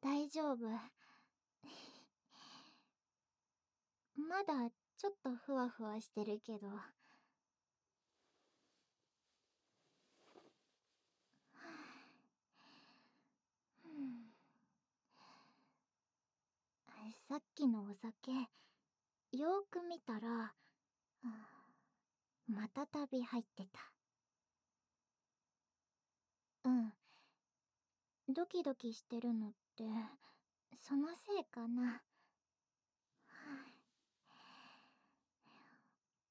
大丈夫。まだちょっとふわふわしてるけど。さっきのお酒、よーく見たら、またたび入ってた。うん。ドキドキしてるのってって、そのせいかな。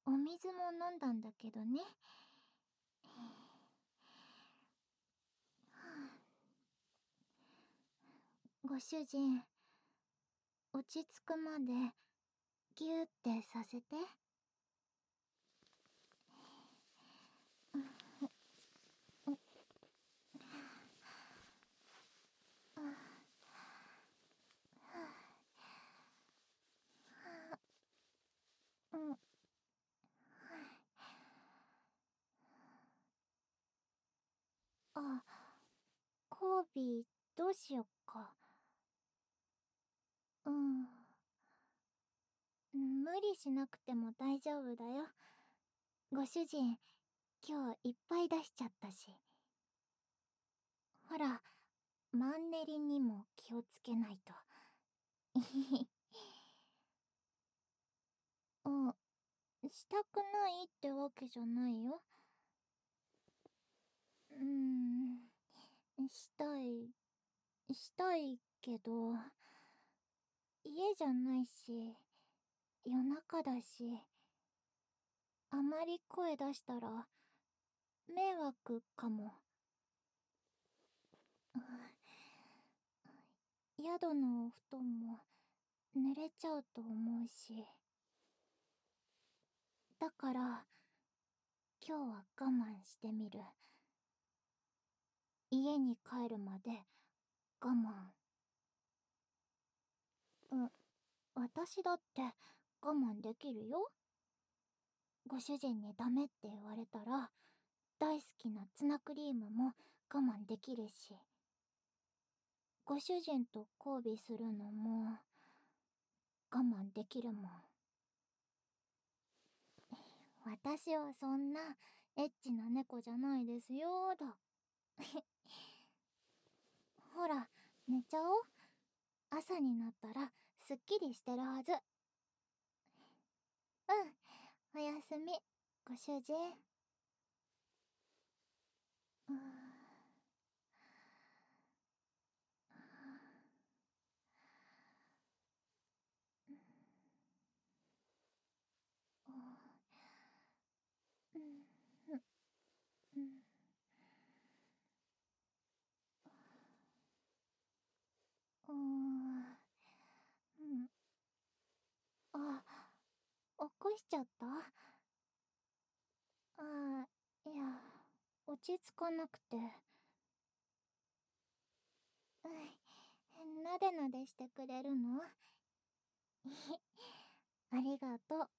お水も飲んだんだけどね。ご主人、落ち着くまでギューってさせて。あ、コービーどうしよっか。うん。無理しなくても大丈夫だよ。ご主人、今日いっぱい出しちゃったし。ほら、マンネリにも気をつけないと。あ、したくないってわけじゃないよ。うん、したい、したいけど、家じゃないし、夜中だし、あまり声出したら、迷惑かも。宿のお布団も濡れちゃうと思うし。だから、今日は我慢してみる。家に帰るまで我慢。う、私だって我慢できるよ。ご主人にダメって言われたら、大好きなツナクリームも我慢できるし。ご主人と交尾するのも、我慢できるもん。私はそんなエッチな猫じゃないですよーだ。ほら、寝ちゃおう。朝になったらすっきりしてるはず。うん、おやすみ、ご主人。うん。あ、起こしちゃった？あ、いや、落ち着かなくて。うん、なでなでしてくれるの？ありがとう。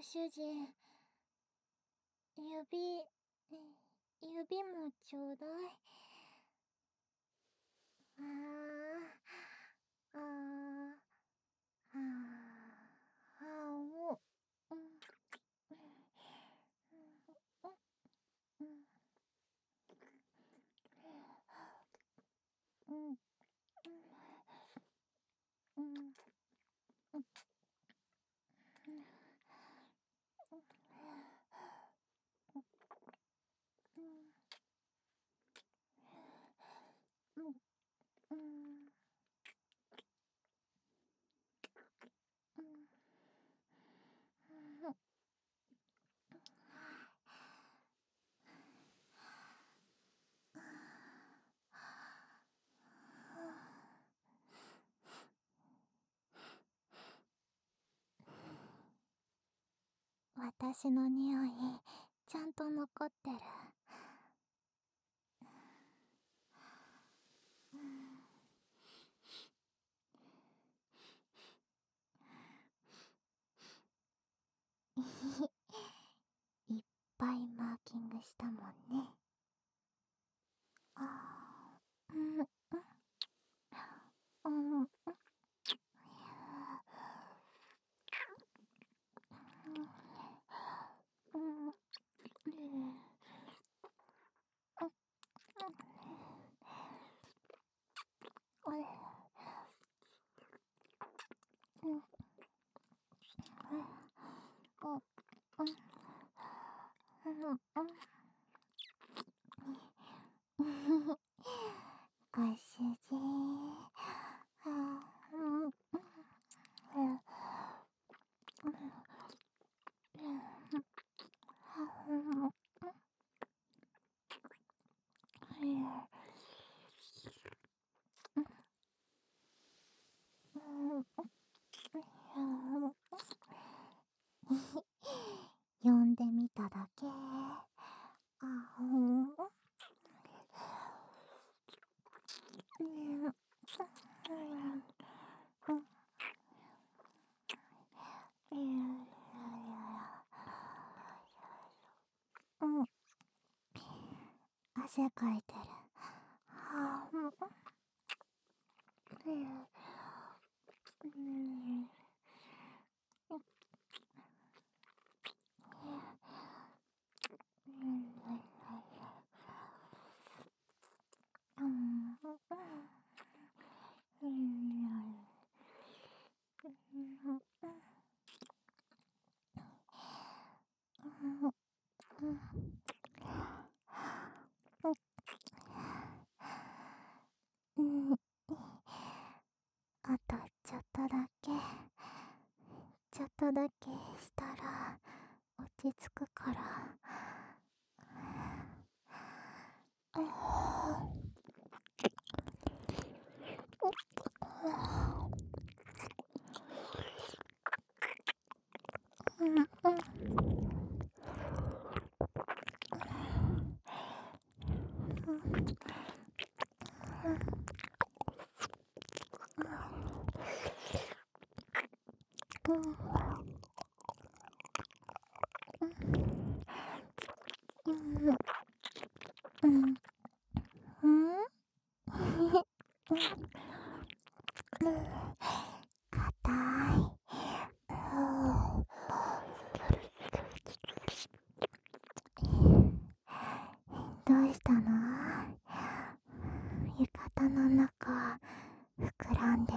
ご主人、指、指もちょうだい。ああ、ああ、あ私の匂いちゃんと残ってるいっぱいマーキングしたもんねあうんうんうんご主人呼んでみただけあうんうん汗かいてるはあうんあとちょっとだけちょっとだけしたら落ち着くから。うん。硬いどうしたの浴衣の中膨らんでる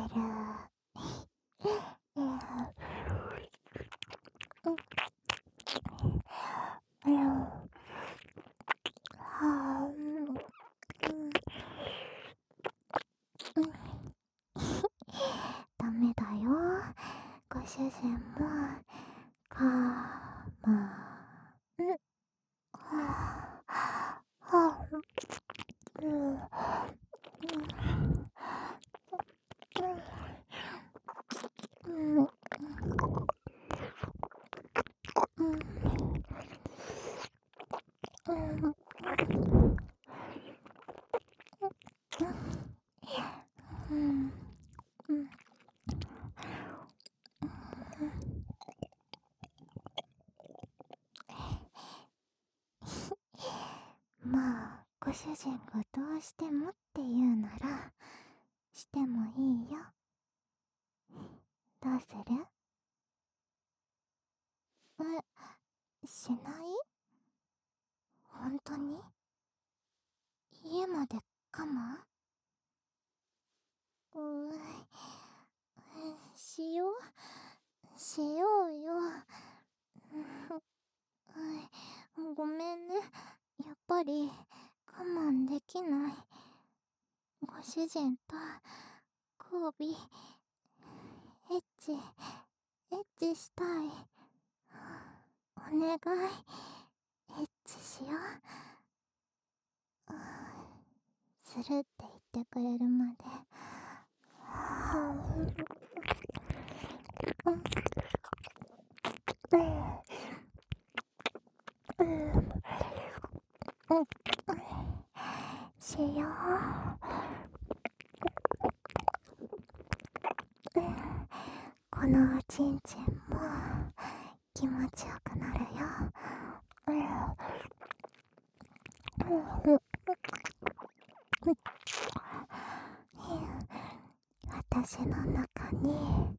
ダメだよご主人もかまんはあはあうんうんうんうんうんまあご主人がどうしてもって言うならしてもいいよ。どうする？えしない本当に家までかまうーしようしようようんごめんねやっぱり我慢できないご主人と交尾エッチエッチしたい。お願いエッチしよう。するって言ってくれるまで。しよう。このおちんちんも気持ちよくなるよ。私の中に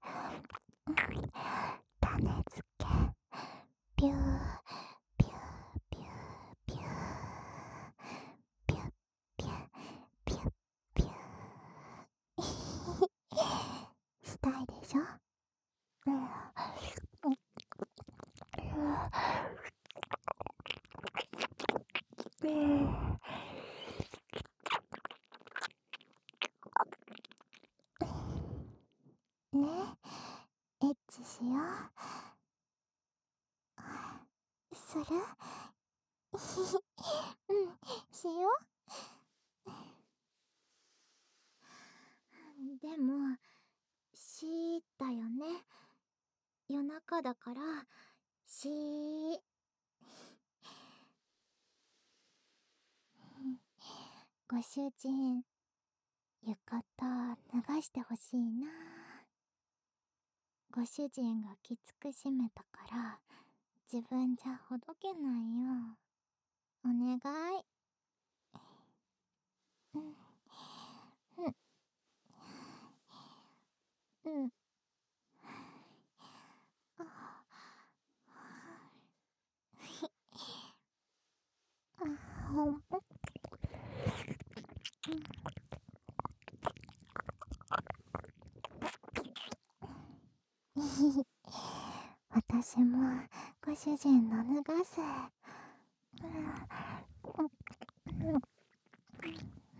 しよ。する？うんしよう。でもしーだよね。夜中だからしー。ご主人浴衣脱がしてほしいな。ご主人がきつく締めたから自分じゃほどけないよ。お願い。うん。うん。うん。私もご主人の脱がす。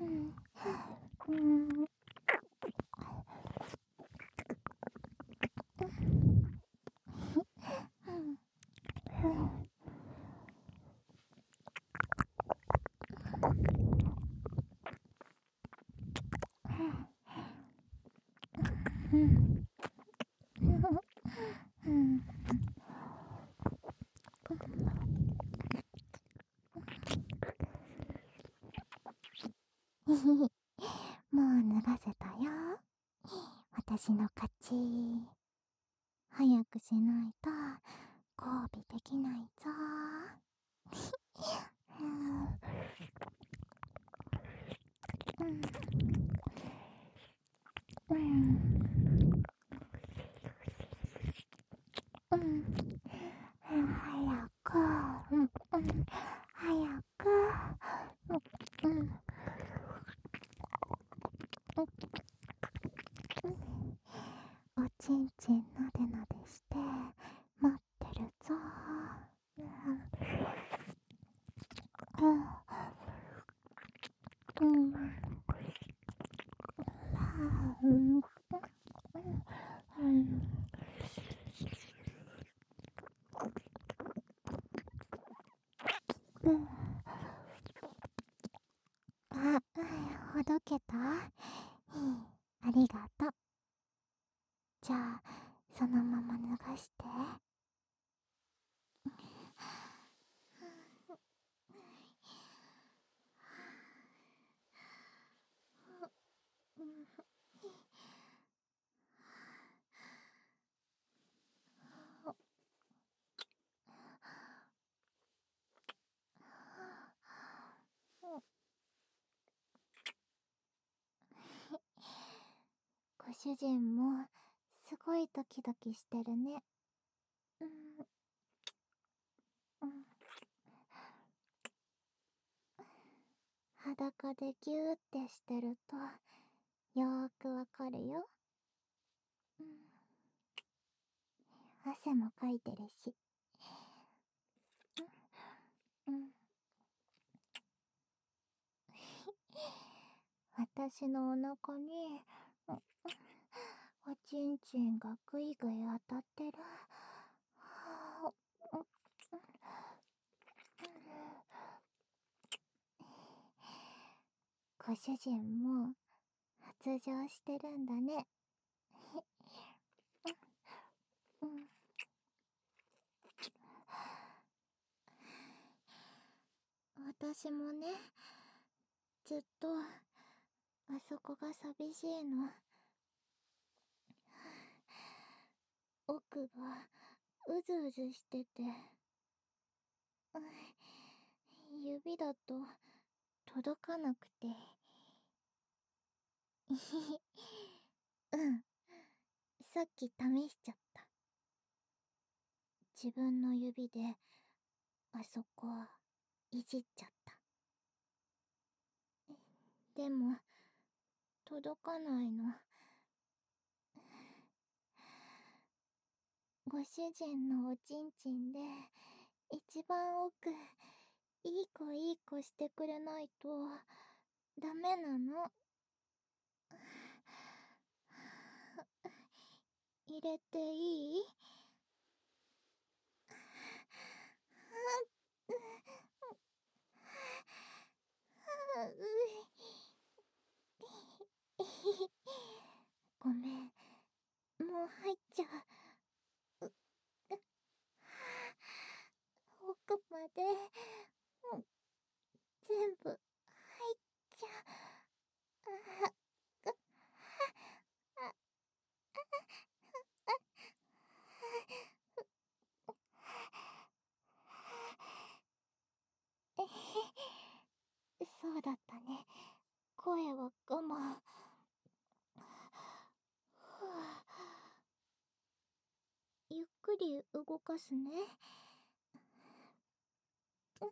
うん。うん。うん脱がせたよ。私の勝ち。早くしないと交尾できないぞ。うん。うん。うん。早く。うん。うん。早く。うん。おちんちんなでなでして待ってるぞうんうんうんあ、ほどけた？ありがとう。じゃあ、そのまま脱がして。主人もすごいドキドキしてるね。うん。うん。裸でギューってしてるとよーくわかるよ。うん。汗もかいてるし。うん。うん。私のお腹に、おちんちんがぐいぐい当たってる。は、ご主人も発情してるんだね。私もねずっとあそこが寂しいの奥がうずうずしてて、指だと届かなくて。うん。さっき試しちゃった。自分の指であそこいじっちゃった。でも届かないの。ご主人のおちんちんで一番奥いい子いい子してくれないとダメなの。入れていい？ごめん。もう入っちゃう。奥まで、うん、全部入っちゃう。そうだったね声は我慢。ゆっくり動かすね。ゆ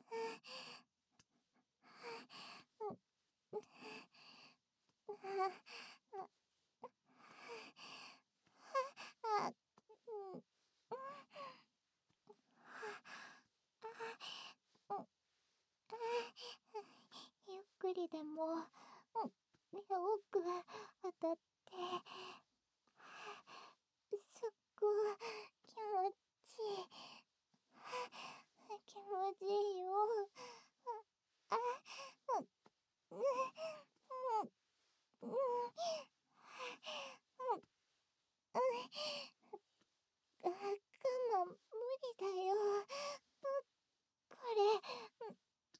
っくりでも多く当たってすっご気持ちいい。気持ちいいよ。あ、うん、ん、我慢無理だよ。これ、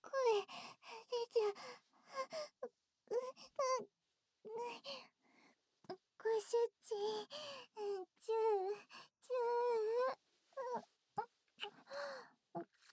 これ、出ちゃう。ご、ちゅう、ちゅう。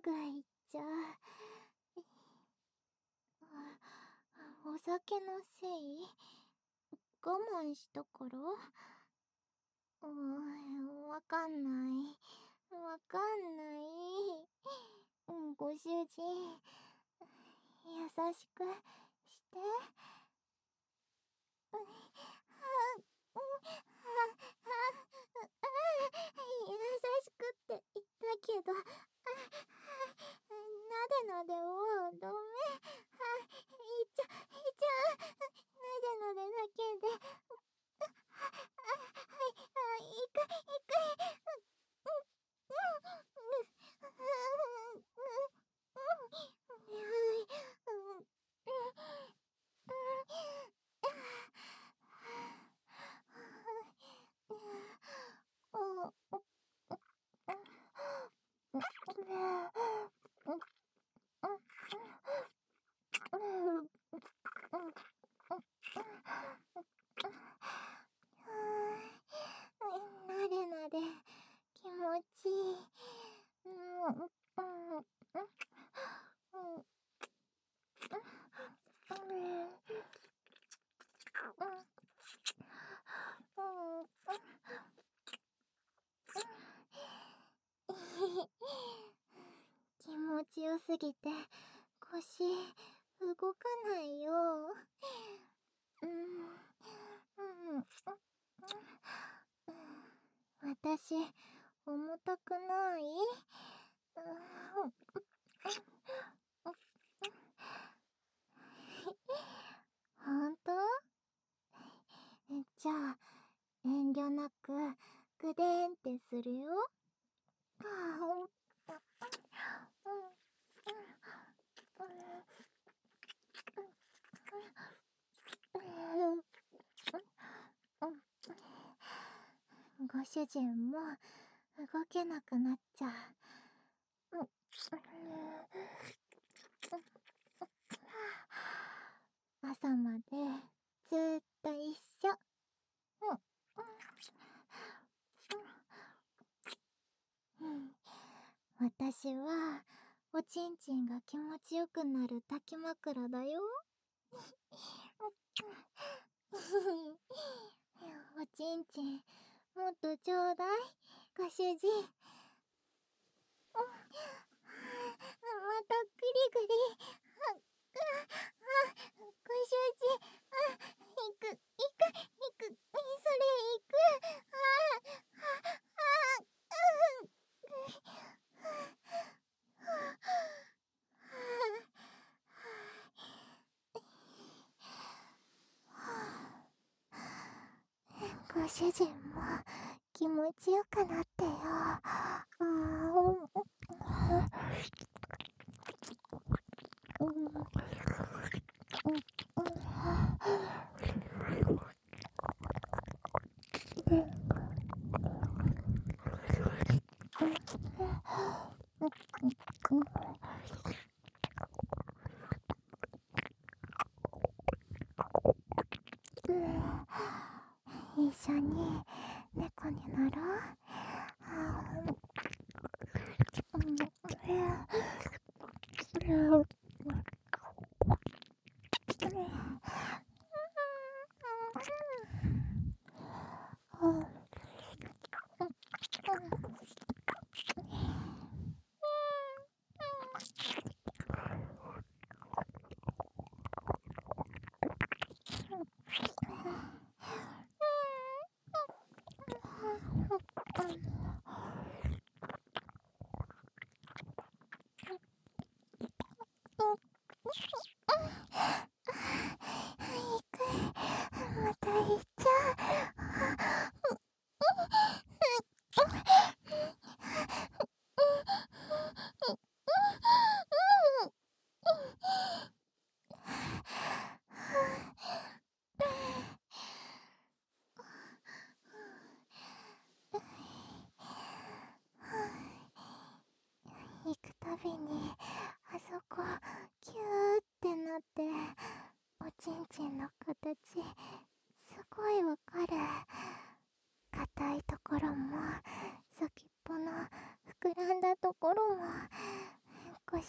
ぐいっちゃお酒のせい？我慢したから？わかんない。わかんない。ご主人優しくして。は優しくって言ったけど。なでなでをどめ、はい、いちゃ、いちゃ、なでなでだけで、は、あ、はい、ん、ん、ん、ん、ん、ん、ん、ん、ん、なでなで気持ちいい。気持ちよすぎて腰動かないよ。私重たくない？ほんとじゃあ遠慮なくぐでんってするよ。ご主人も動けなくなっちゃう。朝までずっと一緒。私はおちん。ちん。が気持ちよくなる抱き枕だよ。おちん。ちん。もっとちょうだいご主人。またグリグリご主人。いくいく。いくそれいく。ご主人も気持ちよくなってよ。Okay.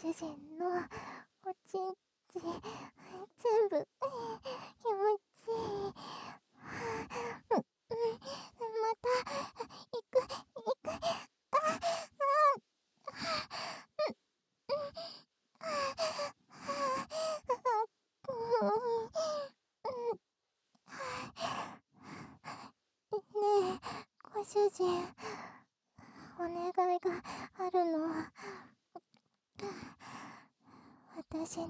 主人のおちん。ちん。全部気持ちいいまた行く行くあ主人お願いがあるの私に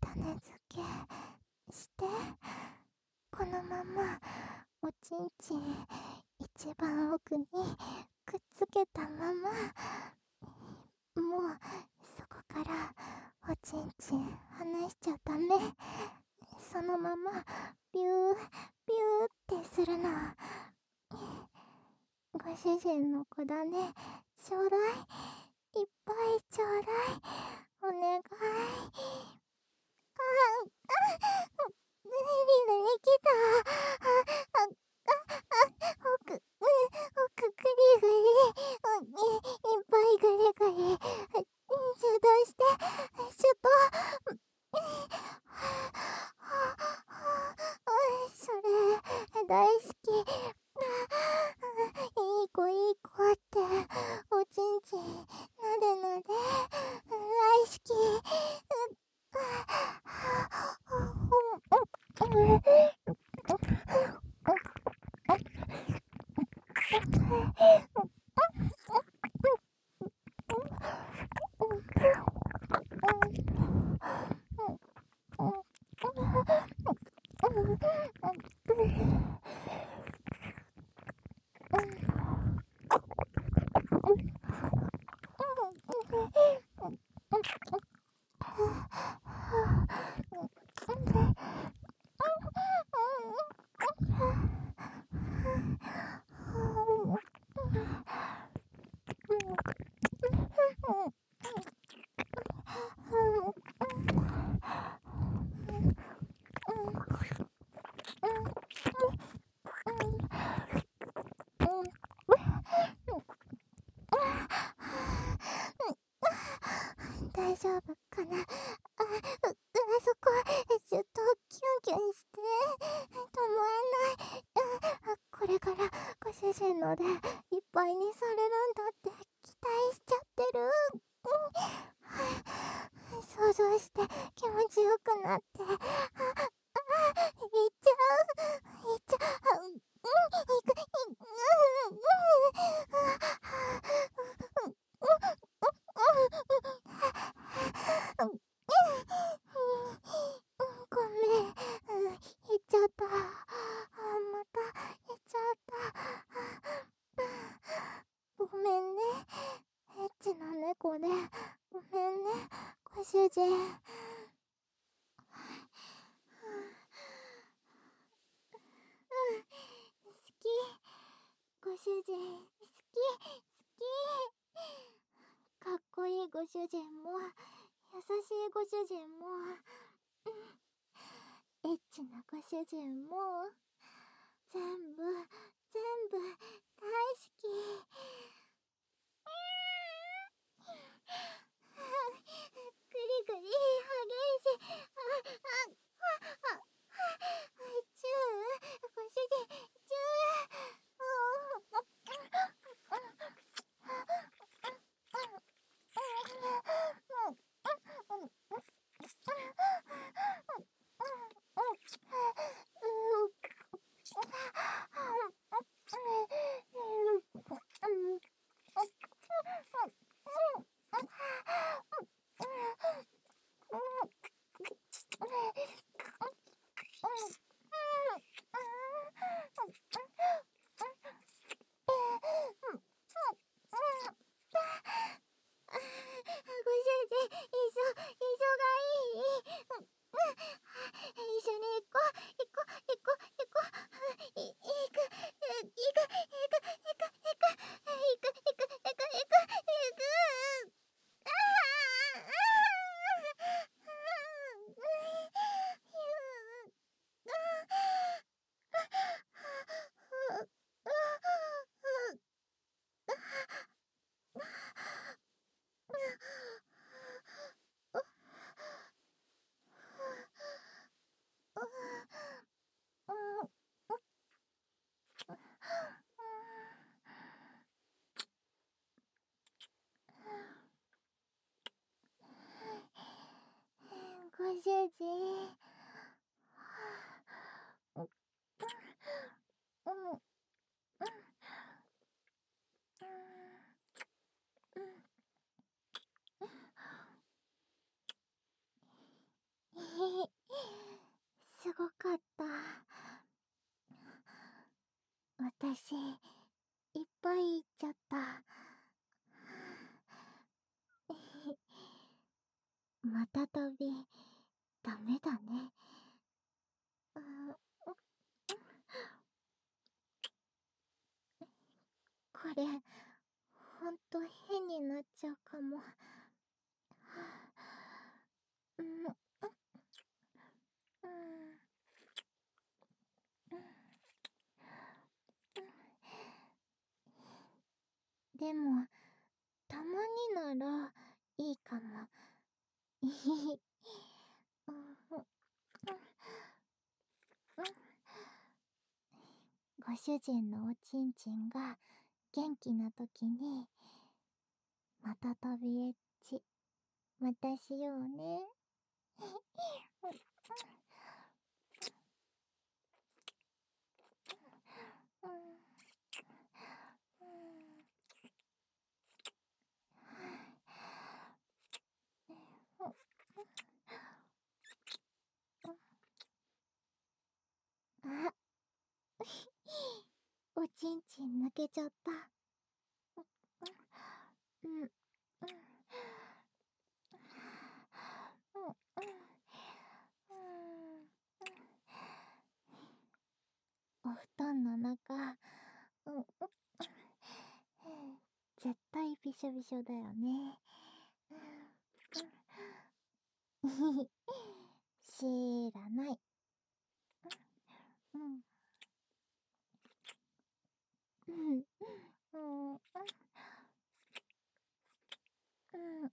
種付けしてこのままおちんちん一番奥にくっつけたままもうそこからおちんちん離しちゃダメそのままビュービューってするのご主人の子だね。ちょうだい。いっぱいちょうだい。お願い。あ、あ、ぐりぐりきた。あ、あ、あ、奥、奥、ぐりぐり。いっぱいぐりぐり。受動して、ちょっと。それ、大好き。いい子いい子って、おちんちん、なでなで。大丈夫かな？あ、あそこ、ちょっとキュンキュンして、止まんない。あ、これからご主人のでいっぱいにされるんだって期待しちゃってる。うん、想像して気持ちよくなって、あ、あ、行っちゃう。行っちゃう。うん、行く、行く、うん、うん、うん、うん、うん、ごめん、言っちゃった。また言っちゃった。ごめんね。エッチな猫で。ごめんね、ご主人。好き。ご主人、好き、好き。かっこいいご主人も。優しいご主人も、エッチなご主人も、全部、全部、大好き。ぐりぐり、激しい。あ、あ、あ、あ、チュー、ご主人、10時。すごかった。私、いっぱい行っちゃった。また飛び。ダメだね。これ、ほんと変になっちゃうかも。うん、でも、たまにならいいかも。ご主人のおちんちんが元気な時に、また飛びエッチ、またしようね。ちんちん抜けちゃった。うん、うん、お布団の中、うん、絶対びしょびしょだよね。知らない。うん。うん。うん。うん。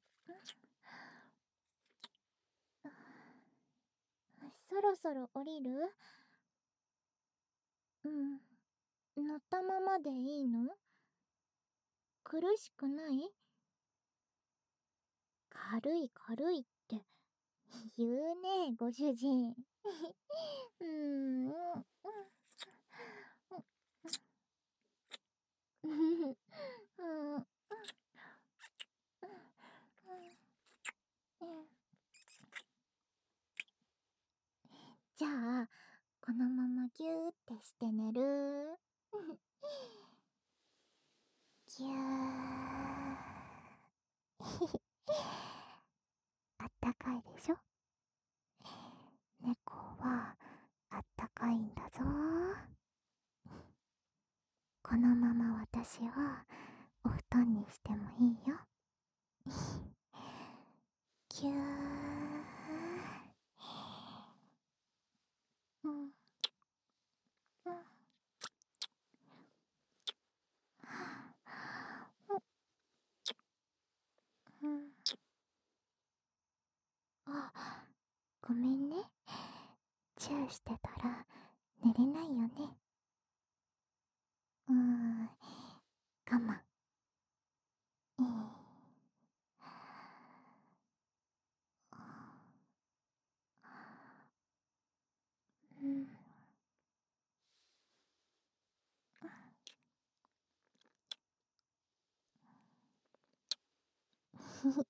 そろそろ降りる？うん。乗ったままでいいの？苦しくない？軽い軽いって言うね、ご主人。うーん。じゃあ、このままギューってして寝る。ぎゅー。あったかいでしょ猫はあったかいんだぞこのまま私をお布団にしてもいいよぎゅーうんあ、ごめんね。チューしてたら寝れないよね。うーん、我慢。えーん。ふふ